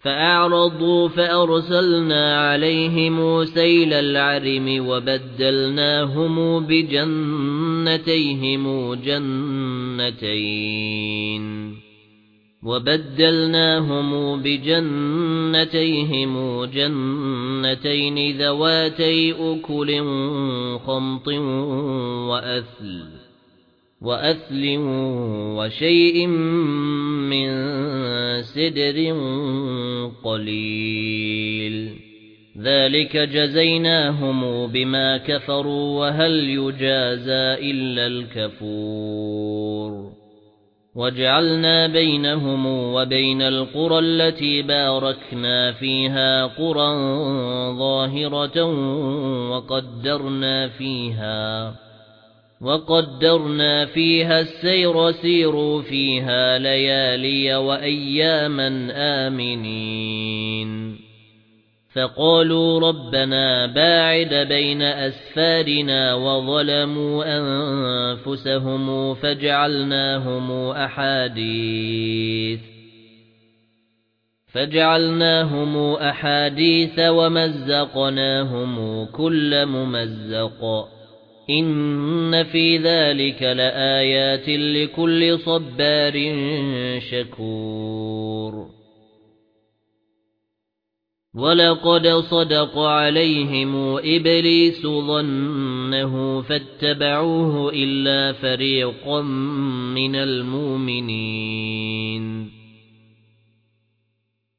فأعرضوا فأرسلنا عليهم سيل العرم وبدلناهم بجنتيهم جنتين وبدلناهم بجنتيهم جنتين ذواتي أكل خمط وأثل وأثل وشيء من سدر قليل. ذلك جزيناهم بما كفروا وهل يجازى إلا الكفور. وجعلنا بينهم وبين القرى التي باركنا فيها قرى ظاهرة وقدرنا فيها. وقدرنا فيها السير سيروا فيها ليالي وأياما آمنين. فقالوا ربنا باعد بين أسفارنا وظلموا أنفسهم فجعلناهم أحاديث. فجعلناهم أحاديث ومزقناهم كل ممزق. إن في ذلك لآيات لكل صبار شكور ولقد صدق عليهم إبليس ظنه فاتبعوه إلا فريقا من المؤمنين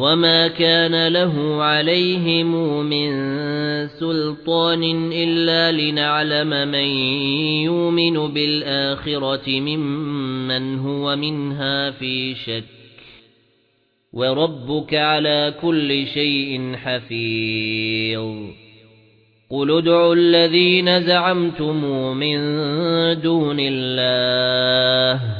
وما كان له عليهم من سلطان إلا لنعلم من يؤمن بالآخرة ممن هو منها في شك وربك على كل شيء حفيظ قل ادعوا الذين زعمتم من دون الله